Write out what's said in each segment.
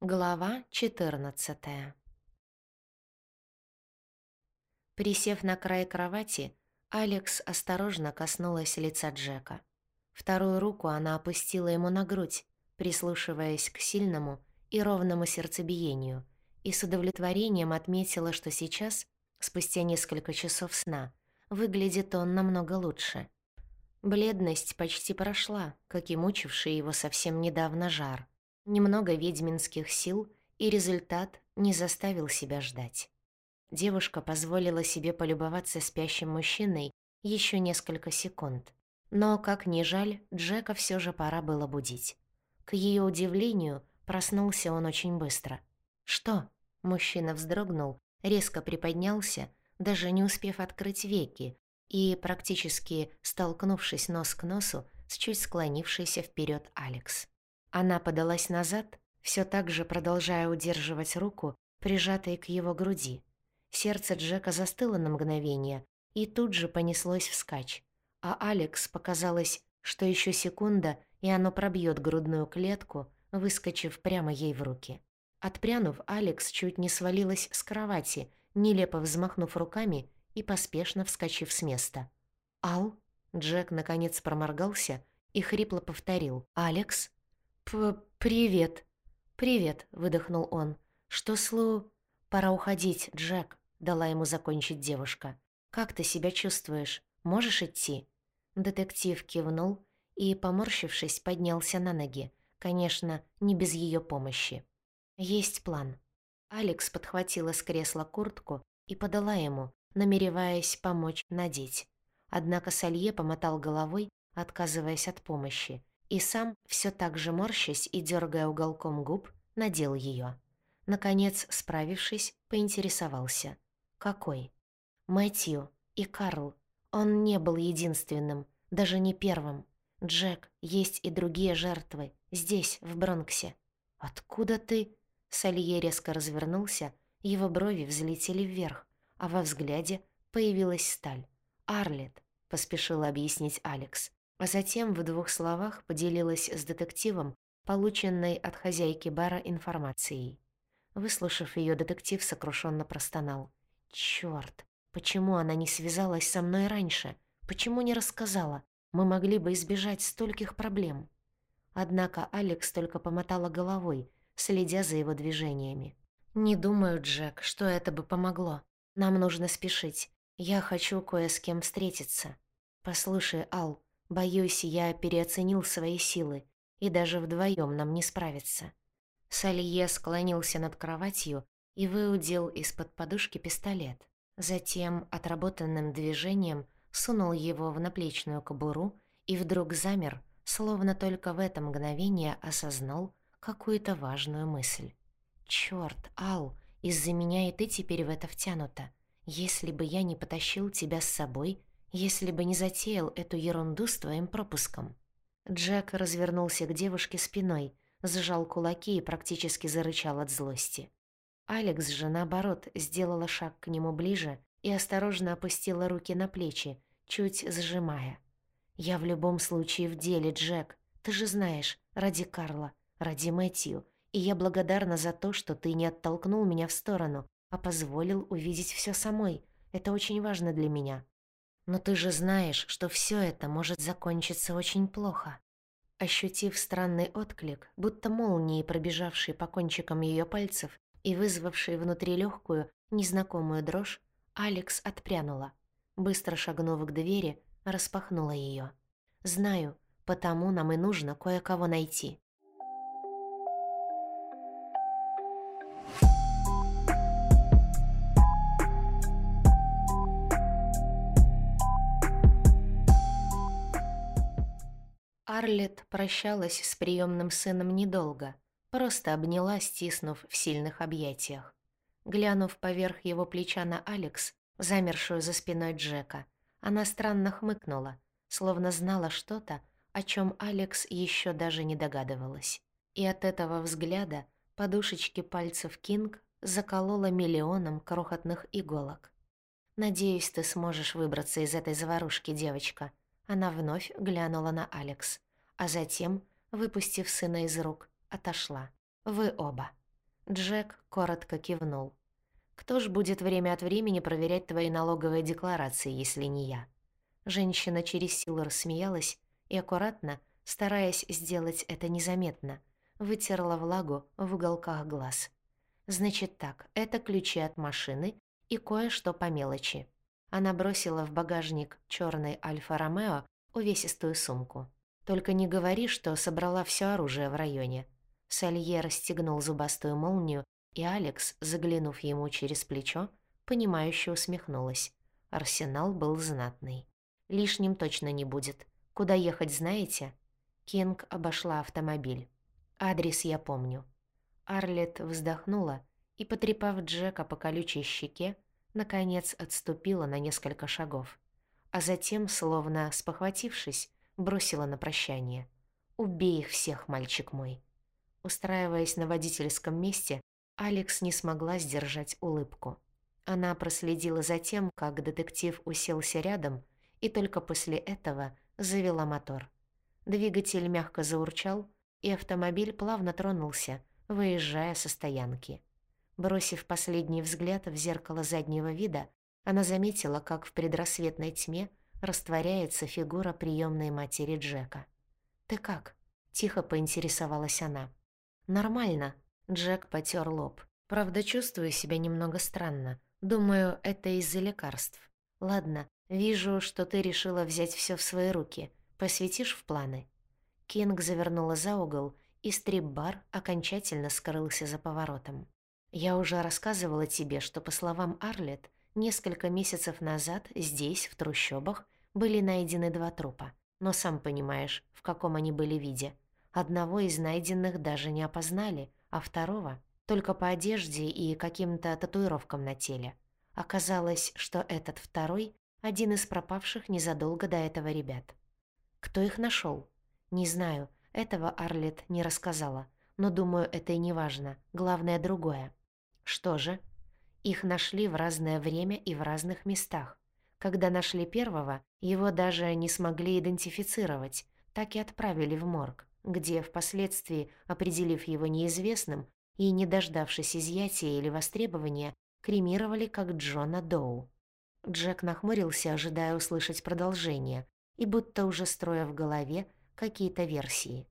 Глава 14 Присев на край кровати, Алекс осторожно коснулась лица Джека. Вторую руку она опустила ему на грудь, прислушиваясь к сильному и ровному сердцебиению, и с удовлетворением отметила, что сейчас, спустя несколько часов сна, выглядит он намного лучше. Бледность почти прошла, как и мучивший его совсем недавно жар. Немного ведьминских сил, и результат не заставил себя ждать. Девушка позволила себе полюбоваться спящим мужчиной еще несколько секунд. Но, как ни жаль, Джека все же пора было будить. К ее удивлению, проснулся он очень быстро. «Что?» – мужчина вздрогнул, резко приподнялся, даже не успев открыть веки, и, практически столкнувшись нос к носу, с чуть склонившейся вперед Алекс. Она подалась назад, все так же продолжая удерживать руку, прижатой к его груди. Сердце Джека застыло на мгновение и тут же понеслось вскачь. А Алекс показалось, что еще секунда, и оно пробьет грудную клетку, выскочив прямо ей в руки. Отпрянув, Алекс чуть не свалилась с кровати, нелепо взмахнув руками и поспешно вскочив с места. «Ал?» Джек наконец проморгался и хрипло повторил. «Алекс?» П «Привет». «Привет», — выдохнул он. «Что слу...» «Пора уходить, Джек», — дала ему закончить девушка. «Как ты себя чувствуешь? Можешь идти?» Детектив кивнул и, поморщившись, поднялся на ноги. Конечно, не без ее помощи. «Есть план». Алекс подхватила с кресла куртку и подала ему, намереваясь помочь надеть. Однако Салье помотал головой, отказываясь от помощи, и сам, все так же морщась и дергая уголком губ, надел ее. Наконец, справившись, поинтересовался. «Какой?» «Мэтью и Карл. Он не был единственным, даже не первым. Джек, есть и другие жертвы. Здесь, в Бронксе». «Откуда ты?» Салье резко развернулся, его брови взлетели вверх, а во взгляде появилась сталь. «Арлет», — поспешила объяснить Алекс а затем в двух словах поделилась с детективом полученной от хозяйки бара информацией. Выслушав ее, детектив сокрушенно простонал. «Чёрт, почему она не связалась со мной раньше? Почему не рассказала? Мы могли бы избежать стольких проблем». Однако Алекс только помотала головой, следя за его движениями. «Не думаю, Джек, что это бы помогло. Нам нужно спешить. Я хочу кое с кем встретиться. Послушай, Ал, Боюсь, я переоценил свои силы, и даже вдвоем нам не справиться. Салье склонился над кроватью и выудил из-под подушки пистолет. Затем отработанным движением сунул его в наплечную кобуру и вдруг замер, словно только в это мгновение осознал какую-то важную мысль. «Чёрт, Ал, из-за меня и ты теперь в это втянута. Если бы я не потащил тебя с собой, если бы не затеял эту ерунду с твоим пропуском». Джек развернулся к девушке спиной, сжал кулаки и практически зарычал от злости. Алекс же, наоборот, сделала шаг к нему ближе и осторожно опустила руки на плечи, чуть сжимая. «Я в любом случае в деле, Джек. Ты же знаешь, ради Карла, ради Мэтью, и я благодарна за то, что ты не оттолкнул меня в сторону, а позволил увидеть все самой. Это очень важно для меня. Но ты же знаешь, что все это может закончиться очень плохо. Ощутив странный отклик, будто молнией пробежавший по кончикам ее пальцев и вызвавший внутри легкую, незнакомую дрожь, Алекс отпрянула. Быстро шагнув к двери, распахнула ее. «Знаю, потому нам и нужно кое-кого найти». Арлет прощалась с приемным сыном недолго, просто обняла, стиснув в сильных объятиях. Глянув поверх его плеча на Алекс, замершую за спиной Джека, она странно хмыкнула, словно знала что-то, о чем Алекс еще даже не догадывалась. И от этого взгляда подушечки пальцев Кинг заколола миллионом крохотных иголок. «Надеюсь, ты сможешь выбраться из этой заварушки, девочка». Она вновь глянула на Алекс а затем, выпустив сына из рук, отошла. «Вы оба». Джек коротко кивнул. «Кто ж будет время от времени проверять твои налоговые декларации, если не я?» Женщина через силу рассмеялась и аккуратно, стараясь сделать это незаметно, вытерла влагу в уголках глаз. «Значит так, это ключи от машины и кое-что по мелочи». Она бросила в багажник черной Альфа-Ромео увесистую сумку. «Только не говори, что собрала все оружие в районе». Салье расстегнул зубастую молнию, и Алекс, заглянув ему через плечо, понимающе усмехнулась. Арсенал был знатный. «Лишним точно не будет. Куда ехать, знаете?» Кинг обошла автомобиль. «Адрес я помню». Арлет вздохнула и, потрепав Джека по колючей щеке, наконец отступила на несколько шагов, а затем, словно спохватившись, бросила на прощание. «Убей их всех, мальчик мой!» Устраиваясь на водительском месте, Алекс не смогла сдержать улыбку. Она проследила за тем, как детектив уселся рядом, и только после этого завела мотор. Двигатель мягко заурчал, и автомобиль плавно тронулся, выезжая со стоянки. Бросив последний взгляд в зеркало заднего вида, она заметила, как в предрассветной тьме растворяется фигура приемной матери Джека. «Ты как?» — тихо поинтересовалась она. «Нормально», — Джек потер лоб. «Правда, чувствую себя немного странно. Думаю, это из-за лекарств. Ладно, вижу, что ты решила взять все в свои руки. Посвятишь в планы?» Кинг завернула за угол, и стрип-бар окончательно скрылся за поворотом. Я уже рассказывала тебе, что, по словам Арлет, несколько месяцев назад здесь, в трущобах, были найдены два трупа. Но сам понимаешь, в каком они были виде. Одного из найденных даже не опознали, а второго — только по одежде и каким-то татуировкам на теле. Оказалось, что этот второй — один из пропавших незадолго до этого ребят. Кто их нашел? Не знаю, этого Арлет не рассказала, но думаю, это и не важно. Главное другое. Что же? Их нашли в разное время и в разных местах. Когда нашли первого, его даже не смогли идентифицировать, так и отправили в морг, где впоследствии, определив его неизвестным и не дождавшись изъятия или востребования, кремировали как Джона Доу. Джек нахмурился, ожидая услышать продолжение, и будто уже строя в голове какие-то версии.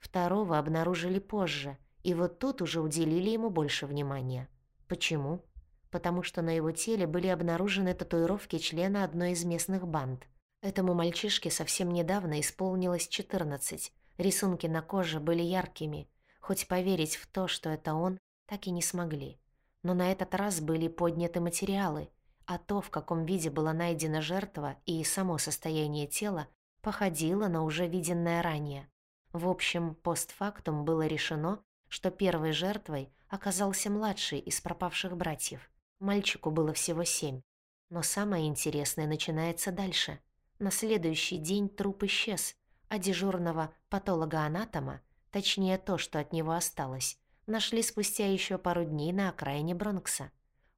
Второго обнаружили позже, и вот тут уже уделили ему больше внимания. Почему? Потому что на его теле были обнаружены татуировки члена одной из местных банд. Этому мальчишке совсем недавно исполнилось 14. Рисунки на коже были яркими. Хоть поверить в то, что это он, так и не смогли. Но на этот раз были подняты материалы, а то, в каком виде была найдена жертва и само состояние тела, походило на уже виденное ранее. В общем, постфактум было решено, что первой жертвой оказался младший из пропавших братьев. Мальчику было всего семь. Но самое интересное начинается дальше. На следующий день труп исчез, а дежурного патолога-анатома, точнее то, что от него осталось, нашли спустя еще пару дней на окраине Бронкса.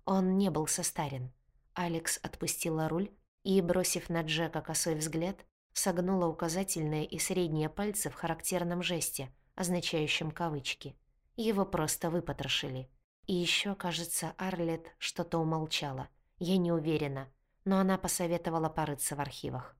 Он не был состарен. Алекс отпустила руль и, бросив на Джека косой взгляд, согнула указательные и средние пальцы в характерном жесте, означающем кавычки. Его просто выпотрошили. И еще, кажется, Арлет что-то умолчала. Я не уверена, но она посоветовала порыться в архивах.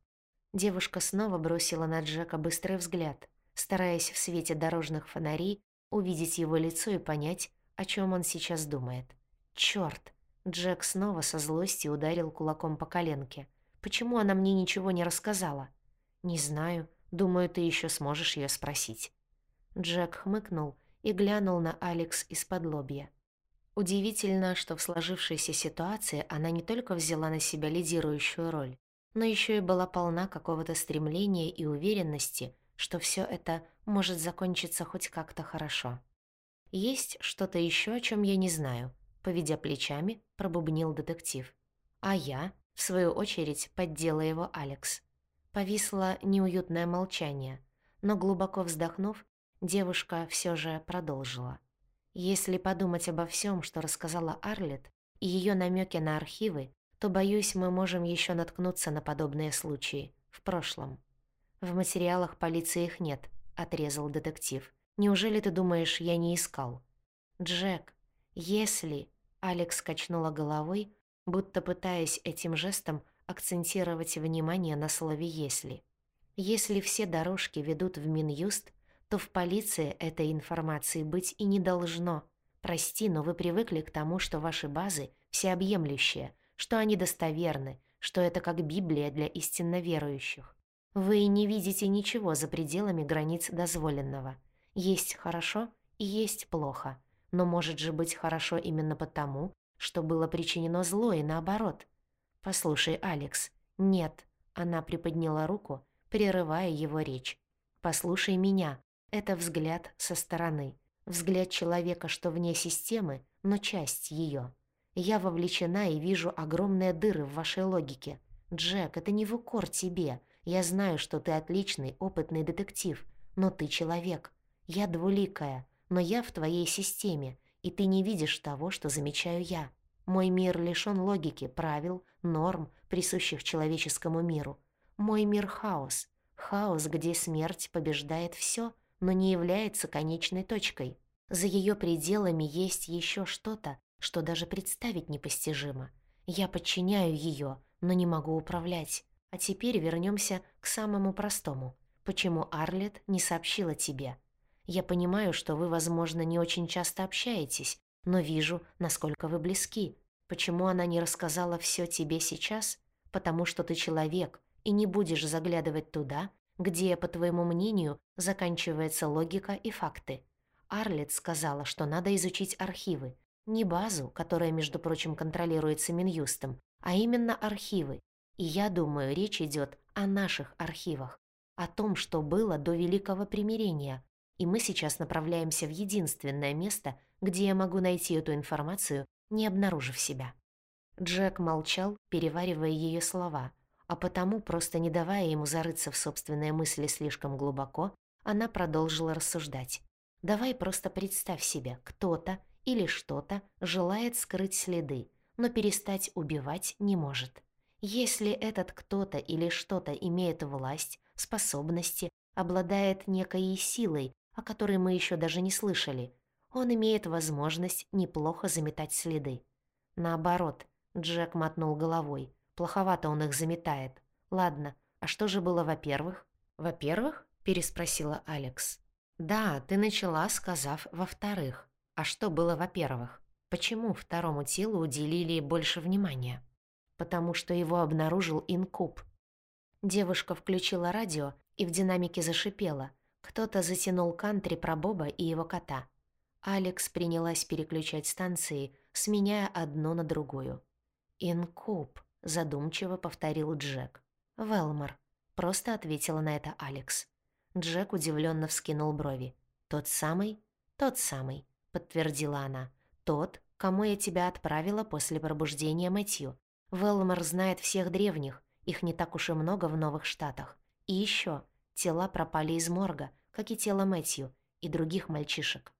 Девушка снова бросила на Джека быстрый взгляд, стараясь в свете дорожных фонарей увидеть его лицо и понять, о чем он сейчас думает. Черт! Джек снова со злостью ударил кулаком по коленке. «Почему она мне ничего не рассказала?» «Не знаю. Думаю, ты еще сможешь ее спросить». Джек хмыкнул и глянул на Алекс из-под лобья. Удивительно, что в сложившейся ситуации она не только взяла на себя лидирующую роль, но еще и была полна какого-то стремления и уверенности, что все это может закончиться хоть как-то хорошо. «Есть что-то еще, о чем я не знаю», — поведя плечами, пробубнил детектив. А я, в свою очередь, поддела его Алекс. Повисло неуютное молчание, но глубоко вздохнув, девушка все же продолжила. Если подумать обо всем, что рассказала Арлет, и ее намеки на архивы, то, боюсь, мы можем еще наткнуться на подобные случаи в прошлом. В материалах полиции их нет, отрезал детектив. Неужели ты думаешь, я не искал? Джек, «Если...» — Алекс качнула головой, будто пытаясь этим жестом акцентировать внимание на слове «если». Если все дорожки ведут в Минюст, то в полиции этой информации быть и не должно. Прости, но вы привыкли к тому, что ваши базы всеобъемлющие, что они достоверны, что это как Библия для истинно верующих. Вы не видите ничего за пределами границ дозволенного. Есть хорошо и есть плохо. Но может же быть хорошо именно потому, что было причинено зло и наоборот. Послушай, Алекс, нет. Она приподняла руку, прерывая его речь. Послушай меня. Это взгляд со стороны. Взгляд человека, что вне системы, но часть ее. Я вовлечена и вижу огромные дыры в вашей логике. Джек, это не в укор тебе. Я знаю, что ты отличный, опытный детектив, но ты человек. Я двуликая, но я в твоей системе, и ты не видишь того, что замечаю я. Мой мир лишён логики, правил, норм, присущих человеческому миру. Мой мир — хаос. Хаос, где смерть побеждает всё, но не является конечной точкой. За её пределами есть ещё что-то, что даже представить непостижимо. Я подчиняю её, но не могу управлять. А теперь вернёмся к самому простому. Почему Арлет не сообщила тебе? Я понимаю, что вы, возможно, не очень часто общаетесь, но вижу, насколько вы близки. Почему она не рассказала всё тебе сейчас? Потому что ты человек и не будешь заглядывать туда, где, по твоему мнению, заканчивается логика и факты. Арлет сказала, что надо изучить архивы. Не базу, которая, между прочим, контролируется Минюстом, а именно архивы. И я думаю, речь идет о наших архивах, о том, что было до Великого Примирения. И мы сейчас направляемся в единственное место, где я могу найти эту информацию, не обнаружив себя. Джек молчал, переваривая ее слова, а потому, просто не давая ему зарыться в собственные мысли слишком глубоко, она продолжила рассуждать. «Давай просто представь себе, кто-то или что-то желает скрыть следы, но перестать убивать не может. Если этот кто-то или что-то имеет власть, способности, обладает некой силой, о которой мы еще даже не слышали, он имеет возможность неплохо заметать следы. Наоборот, Джек мотнул головой. Плоховато он их заметает. Ладно, а что же было во-первых? Во-первых? переспросила Алекс. Да, ты начала, сказав во-вторых. А что было во-первых? Почему второму телу уделили больше внимания? Потому что его обнаружил инкуб. Девушка включила радио и в динамике зашипела. Кто-то затянул кантри про Боба и его кота. Алекс принялась переключать станции, сменяя одну на другую. «Инкуб», — задумчиво повторил Джек. «Велмор», — просто ответила на это Алекс. Джек удивленно вскинул брови. «Тот самый?» «Тот самый», — подтвердила она. «Тот, кому я тебя отправила после пробуждения Мэтью. Велмор знает всех древних, их не так уж и много в Новых Штатах. И еще, тела пропали из морга, как и тело Мэтью и других мальчишек.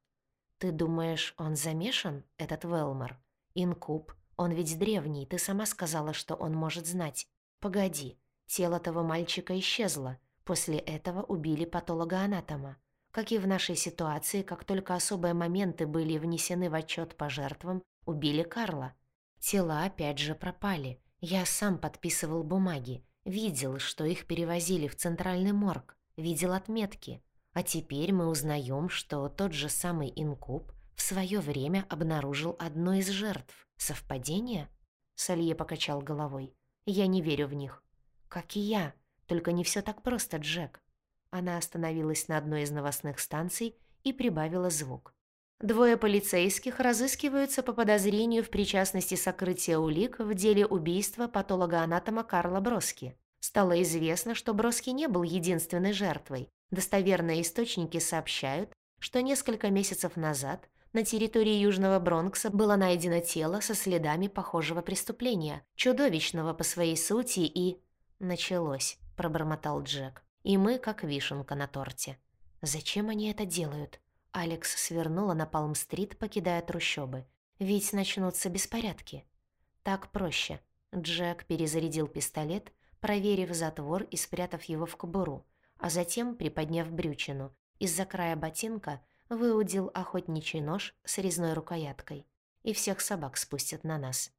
«Ты думаешь, он замешан, этот Велмор? Инкуб? Он ведь древний, ты сама сказала, что он может знать. Погоди, тело того мальчика исчезло. После этого убили патологоанатома. Как и в нашей ситуации, как только особые моменты были внесены в отчет по жертвам, убили Карла. Тела опять же пропали. Я сам подписывал бумаги. Видел, что их перевозили в центральный морг. Видел отметки. А теперь мы узнаем, что тот же самый инкуб в свое время обнаружил одну из жертв. Совпадение? Салье покачал головой. Я не верю в них. Как и я. Только не все так просто, Джек. Она остановилась на одной из новостных станций и прибавила звук. Двое полицейских разыскиваются по подозрению в причастности сокрытия улик в деле убийства патологоанатома Карла Броски. Стало известно, что Броски не был единственной жертвой. Достоверные источники сообщают, что несколько месяцев назад на территории Южного Бронкса было найдено тело со следами похожего преступления, чудовищного по своей сути и... «Началось», — пробормотал Джек. «И мы как вишенка на торте». «Зачем они это делают?» Алекс свернула на Палм-стрит, покидая трущобы. «Ведь начнутся беспорядки». «Так проще». Джек перезарядил пистолет, проверив затвор и спрятав его в кобуру а затем, приподняв брючину, из-за края ботинка выудил охотничий нож с резной рукояткой. и всех собак спустят на нас.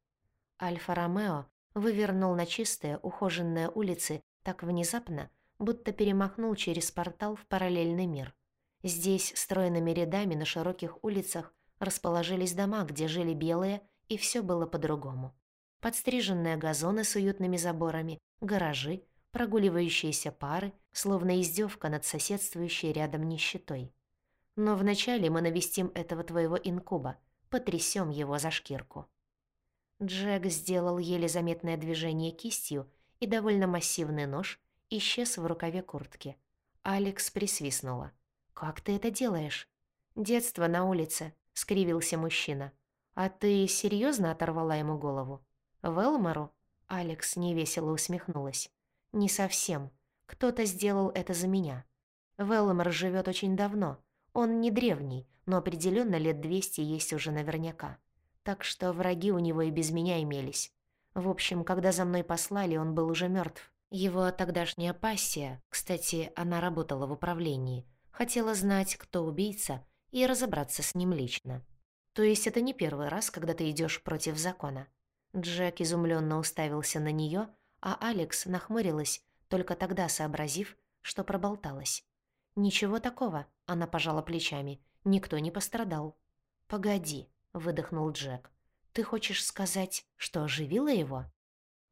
Альфа-Ромео вывернул на чистые, ухоженные улицы так внезапно, будто перемахнул через портал в параллельный мир. Здесь стройными рядами на широких улицах расположились дома, где жили белые, и все было по-другому. Подстриженные газоны с уютными заборами, гаражи, прогуливающиеся пары, словно издевка над соседствующей рядом нищетой. Но вначале мы навестим этого твоего инкуба, потрясем его за шкирку. Джек сделал еле заметное движение кистью, и довольно массивный нож исчез в рукаве куртки. Алекс присвистнула. «Как ты это делаешь?» «Детство на улице», — скривился мужчина. «А ты серьезно оторвала ему голову?» «Велмору?» Алекс невесело усмехнулась. «Не совсем. Кто-то сделал это за меня. Велмор живет очень давно. Он не древний, но определенно лет двести есть уже наверняка. Так что враги у него и без меня имелись. В общем, когда за мной послали, он был уже мертв. Его тогдашняя пассия, кстати, она работала в управлении, хотела знать, кто убийца, и разобраться с ним лично. То есть это не первый раз, когда ты идешь против закона. Джек изумленно уставился на нее, а Алекс нахмурилась, только тогда сообразив, что проболталась. «Ничего такого», — она пожала плечами, — «никто не пострадал». «Погоди», — выдохнул Джек. «Ты хочешь сказать, что оживила его?»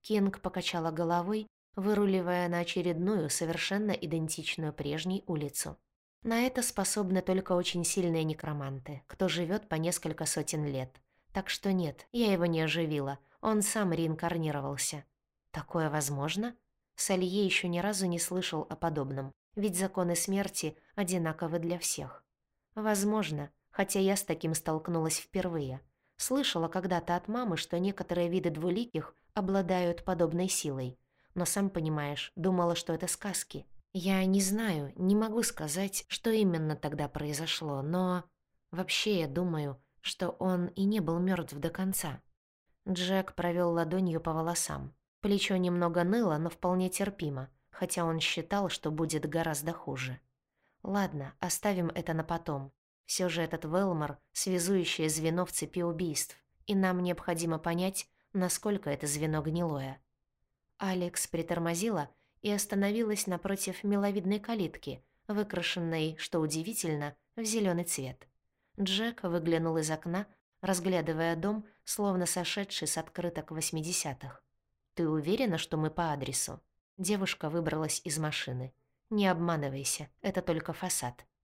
Кинг покачала головой, выруливая на очередную, совершенно идентичную прежней улицу. На это способны только очень сильные некроманты, кто живет по несколько сотен лет. Так что нет, я его не оживила, он сам реинкарнировался. Такое возможно? Салье еще ни разу не слышал о подобном, ведь законы смерти одинаковы для всех. Возможно, хотя я с таким столкнулась впервые. Слышала когда-то от мамы, что некоторые виды двуликих обладают подобной силой. Но сам понимаешь, думала, что это сказки. Я не знаю, не могу сказать, что именно тогда произошло, но... Вообще, я думаю, что он и не был мертв до конца. Джек провел ладонью по волосам. Плечо немного ныло, но вполне терпимо, хотя он считал, что будет гораздо хуже. Ладно, оставим это на потом. Все же этот Велмор — связующее звено в цепи убийств, и нам необходимо понять, насколько это звено гнилое. Алекс притормозила и остановилась напротив миловидной калитки, выкрашенной, что удивительно, в зеленый цвет. Джек выглянул из окна, разглядывая дом, словно сошедший с открыток восьмидесятых. «Ты уверена, что мы по адресу?» Девушка выбралась из машины. «Не обманывайся, это только фасад».